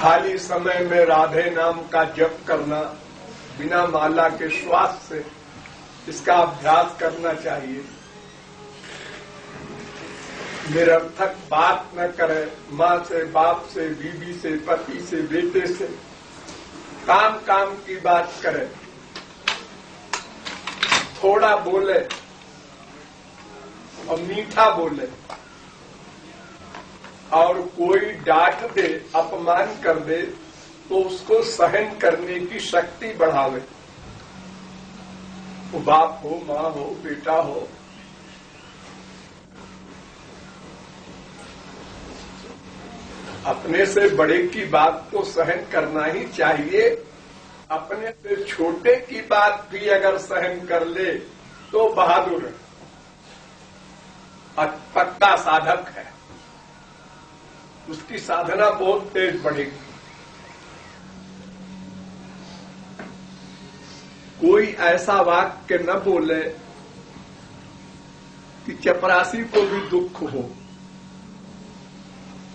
खाली समय में राधे नाम का जप करना, बिना माला के श्वास से इसका अभ्यास करना चाहिए। निरर्थक बात न करे, माँ से, बाप से, बीबी से, पति से, बेटे से। काम काम की बात करे। थोड़ा बोले और मीठा बोले। और कोई डांट दे, अपमान कर दे तो उसको सहन करने की शक्ति बढ़ावे। वो बाप हो, माँ हो, बेटा हो। अपने से बड़े की बात को सहन करना ही चाहिए। अपने से छोटे की बात भी अगर सहन कर ले तो बहादुर है। पक्का साधक है। उसकी साधना बहुत तेज बढ़ेगी कोई ऐसा वाक्य न बोले कि चपरासी को भी दुख हो।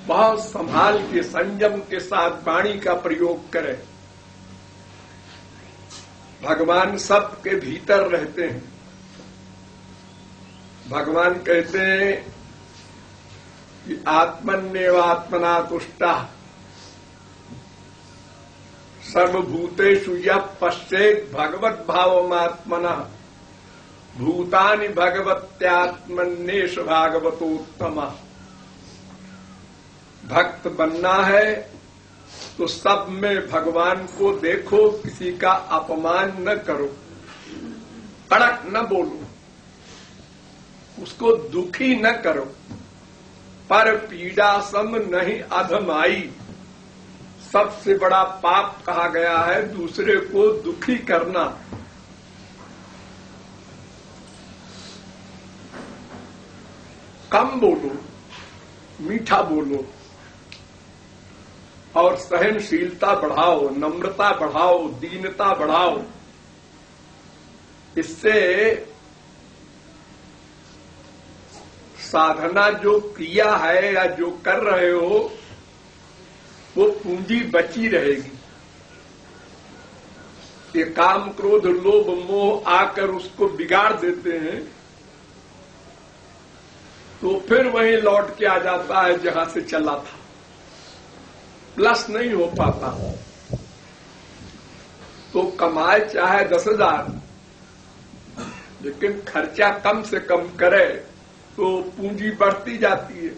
बहुत संभाल के, संयम के साथ वाणी का प्रयोग करें। भगवान सबके भीतर रहते हैं। भगवान कहते हैं कि आत्मन्यवात्मना तुष्टा सर्वभूतेषु पश्चेत भगवत भावमात्मना भूतानि भगवत्यात्मन्येश भागवतोत्तमा भक्त बनना है तो सब में भगवान को देखो, किसी का अपमान न करो। कड़क न बोलो। उसको दुखी न करो। पर पीड़ा सम नहीं अधमाई। सबसे बड़ा पाप कहा गया है, दूसरे को दुखी करना। कम बोलो, मीठा बोलो, और सहनशीलता बढ़ाओ, नम्रता बढ़ाओ, दीनता बढ़ाओ। इससे साधना जो किया है या जो कर रहे हो, वो पूंजी बची रहेगी। ये काम क्रोध, लोभ, मोह आकर उसको बिगाड़ देते हैं तो फिर वहीं लौट के आ जाता है जहाँ से चला था। प्लस नहीं हो पाता। तो कमाए चाहे दस हज़ार, लेकिन खर्चा कम से कम करे। तो पूंजी बढ़ती जाती है।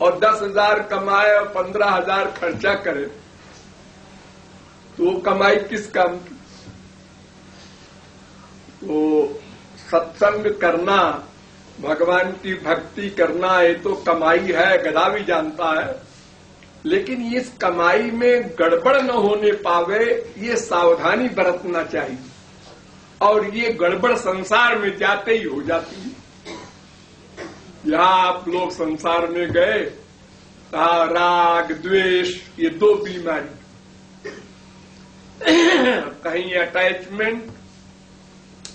और दस हज़ार कमाए और पंद्रह हज़ार खर्चा करे तो कमाई किस काम की? तो सत्संग करना, भगवान की भक्ति करना, ये तो कमाई है, गधा भी जानता है। लेकिन इस कमाई में गड़बड़ न होने पावे, ये सावधानी बरतना चाहिए। और ये गड़बड़ संसार में जाते ही हो जाती है। यहाँ आप लोग संसार में गए राग, द्वेष, ये दो बीमारी। कहीं अटैचमेंट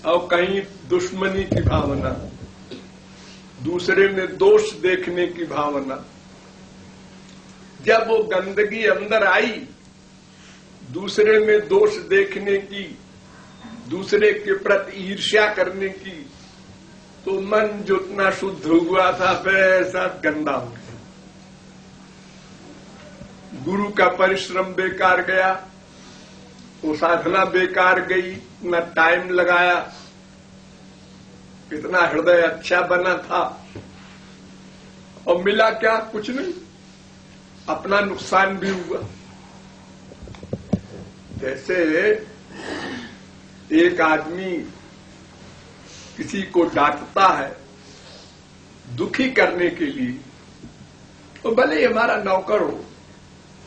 और कहीं दुश्मनी की भावना। दूसरे में दोष देखने की भावना। जब वो गंदगी अंदर आई, दूसरे में दोष देखने की, दूसरे के प्रति ईर्ष्या करने की तो मन जितना शुद्ध हुआ था वैसा गंदा हो गया। गुरु का परिश्रम बेकार गया, वो साधना बेकार गई इतना टाइम लगाया। इतना हृदय अच्छा बना था। और मिला क्या? कुछ नहीं। अपना नुकसान भी हुआ। जैसे एक आदमी किसी को डांटता है, दुखी करने के लिए तो भले ही हमारा नौकर हो,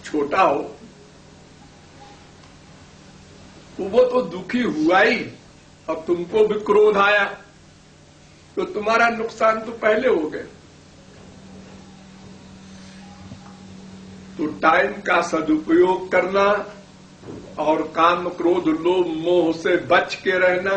छोटा हो तो वो तो दुखी हुआ ही और तुमको भी क्रोध आया तो तुम्हारा नुकसान तो पहले हो गया। तो टाइम का सदुपयोग करना और काम क्रोध लोभ मोह से बच के रहना